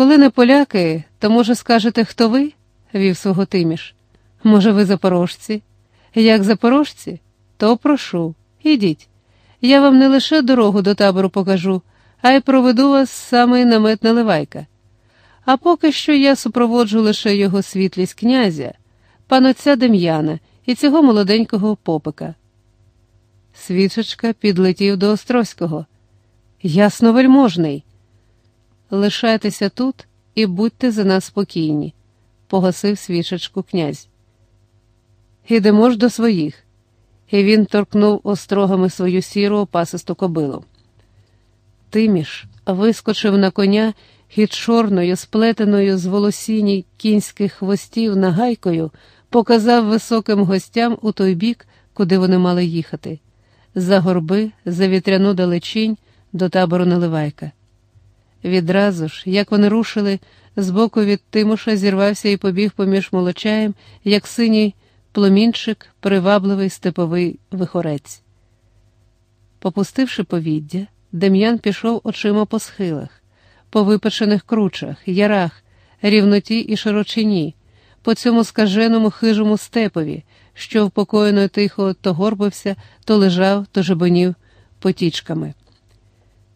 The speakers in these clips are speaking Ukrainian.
Коли не поляки, то, може, скажете, хто ви? вів свого Тиміш. Може, ви запорожці? Як запорожці, то прошу, ідіть. Я вам не лише дорогу до табору покажу, а й проведу вас самий намет наливайка. А поки що я супроводжу лише його світлість князя, панотця Дем'яна і цього молоденького попика. Свічечка підлетів до Острозького. Ясно вельможний. Лишайтеся тут і будьте за нас спокійні, погасив свічечку князь. Ідемо ж до своїх. І він торкнув острогами свою сіру опасисту кобилу. Тиміш вискочив на коня і чорною, сплетеною з волосіній кінських хвостів нагайкою, показав високим гостям у той бік, куди вони мали їхати, за горби, за вітряну далечінь до табору Наливайка. Відразу ж, як вони рушили, збоку від Тимоша зірвався і побіг поміж молочаєм, як синій пломінчик, привабливий степовий вихорець. Попустивши повіддя, Дем'ян пішов очима по схилах, по випечених кручах, ярах, рівноті і широчині, по цьому скаженому хижому степові, що впокоєно тихо то горбився, то лежав, то жебонів потічками.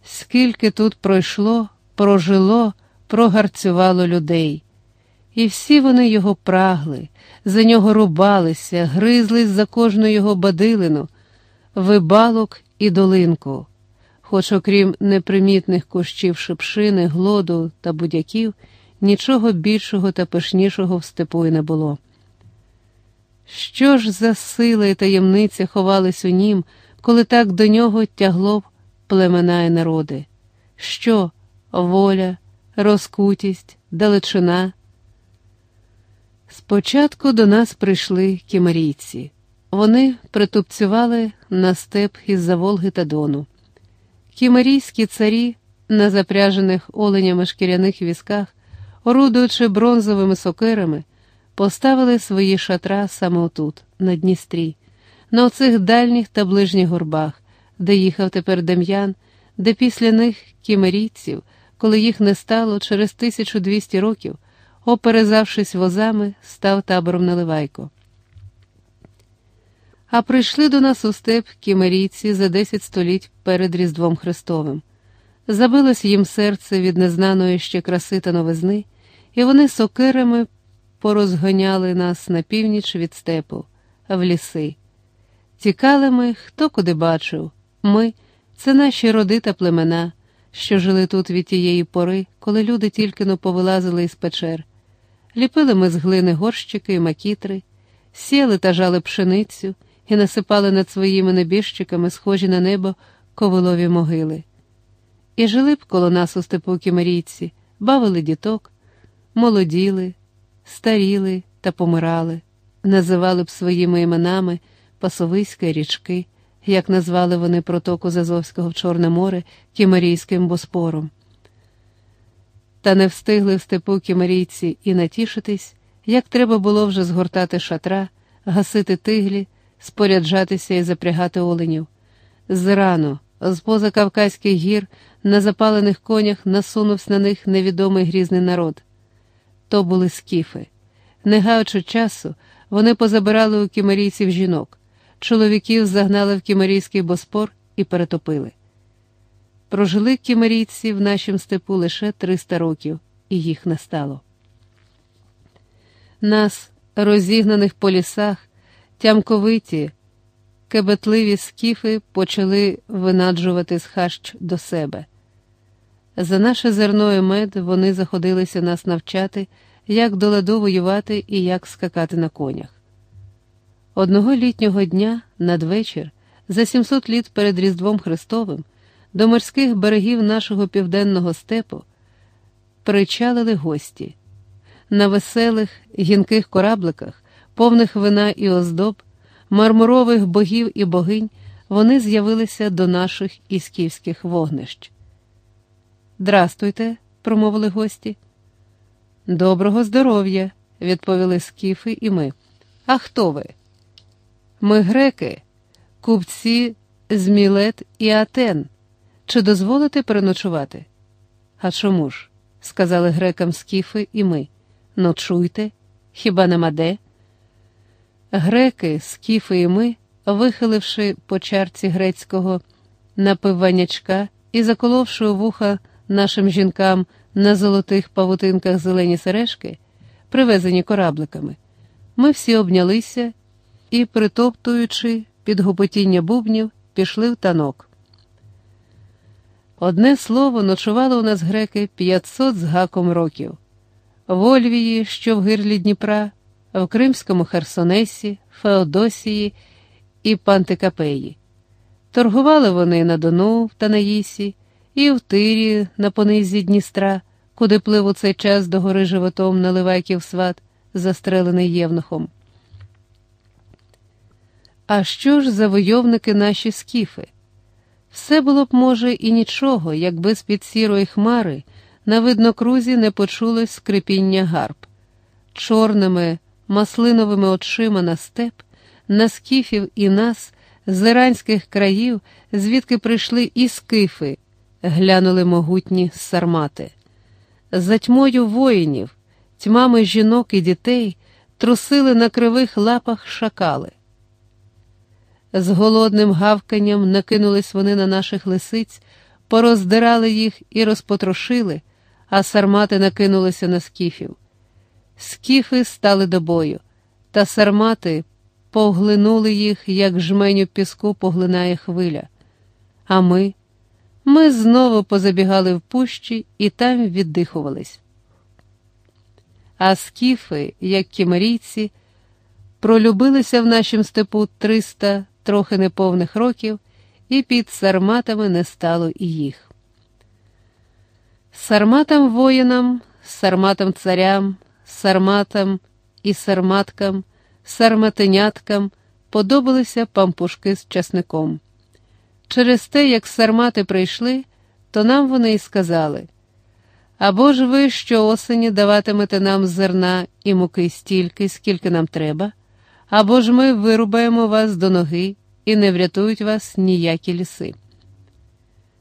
Скільки тут пройшло, прожило, прогарцювало людей, і всі вони його прагли, за нього рубалися, гризлись за кожну його бадилину, вибалок і долинку. Хоч, окрім непримітних кущів шипшини, глоду та будяків, нічого більшого та пишнішого в степу й не було. Що ж за сила і таємниця ховались у нім, коли так до нього тягло племена і народи? Що воля, розкутість, далечина? Спочатку до нас прийшли кімарійці. Вони притупцювали на степ із-за Волги та Дону. Кімерійські царі на запряжених оленями шкіряних візках, орудуючи бронзовими сокирами, поставили свої шатра саме отут, на Дністрі, на оцих дальніх та ближніх горбах, де їхав тепер Дем'ян, де після них кімерійців, коли їх не стало через 1200 років, оперезавшись возами, став табором Наливайко. А прийшли до нас у степ кімерійці за десять століть перед Різдвом Христовим. Забилось їм серце від незнаної ще краси та новизни, і вони сокирами порозганяли нас на північ від степу, в ліси. Тікали ми, хто куди бачив. Ми це наші роди та племена, що жили тут від тієї пори, коли люди тільки но повилазили із печер. Ліпили ми з глини горщики і макітри, сіли та жали пшеницю і насипали над своїми небіжчиками, схожі на небо, ковилові могили. І жили б коло нас у степу кімерійці, бавили діток, молоділи, старіли та помирали, називали б своїми іменами пасовиська річки, як назвали вони протоку Зазовського в Чорне море Кімерійським боспором. Та не встигли в степу кімерійці і натішитись, як треба було вже згортати шатра, гасити тиглі, споряджатися і запрягати оленів. Зрано, з поза Кавказьких гір, на запалених конях насунувся на них невідомий грізний народ. То були скіфи. Не гаючи часу, вони позабирали у кімерійців жінок, чоловіків загнали в кімерійський боспор і перетопили. Прожили кімерійці в нашім степу лише 300 років, і їх не стало. Нас, розігнаних по лісах, тямковиті, кебетливі скіфи почали винаджувати з хащ до себе. За наше зерно і мед вони заходилися нас навчати, як до ладу воювати і як скакати на конях. Одного літнього дня надвечір, за 700 літ перед Різдвом Христовим, до морських берегів нашого південного степу причалили гості. На веселих гінких корабликах, повних вина і оздоб, мармурових богів і богинь, вони з'явилися до наших ісківських вогнищ. Здрастуйте, промовили гості. Доброго здоров'я, відповіли скіфи і ми. А хто ви? Ми греки, купці з Мілет і Атен. Чи дозволите переночувати? А чому ж? сказали грекам скіфи і ми. Ночуйте, хіба нема де? Греки, скіфи і ми, вихиливши по чарці грецького напиванячка і заколовши у вуха нашим жінкам на золотих павутинках зелені сережки, привезені корабликами, ми всі обнялися і, притоптуючи під гупотіння бубнів, пішли в танок. Одне слово, ночували у нас греки 500 з гаком років в Ольвії, що в гирлі Дніпра, в Кримському Херсонесі, Феодосії і Пантикапеї. Торгували вони на Дону в Танаїсі і в Тирі на понизі Дністра, куди плив у цей час до гори животом Наливайків сват, застрелений євнухом. А що ж завойовники наші скіфи? Все було б, може, і нічого, якби з під сірої хмари на виднокрузі не почулось скрипіння гарб. Чорними, маслиновими очима на степ, на скіфів і нас, з іранських країв, звідки прийшли і скифи, глянули могутні сармати. За тьмою воїнів, тьмами жінок і дітей трусили на кривих лапах шакали. З голодним гавканням накинулись вони на наших лисиць, пороздирали їх і розпотрошили, а сармати накинулися на скіфів. Скіфи стали до бою, та сармати поглинули їх, як жменю піску поглинає хвиля. А ми, ми знову позабігали в пущі і там віддихувались. А скіфи, як кімерійці, пролюбилися в нашім степу триста трохи неповних років, і під сарматами не стало і їх. Сарматам воїнам, сарматам царям, сарматам і сарматкам, сарматеняткам подобалися пампушки з часником. Через те, як сармати прийшли, то нам вони й сказали або ж ви щоосені даватимете нам зерна і муки стільки, скільки нам треба, або ж ми вирубаємо вас до ноги і не врятують вас ніякі ліси.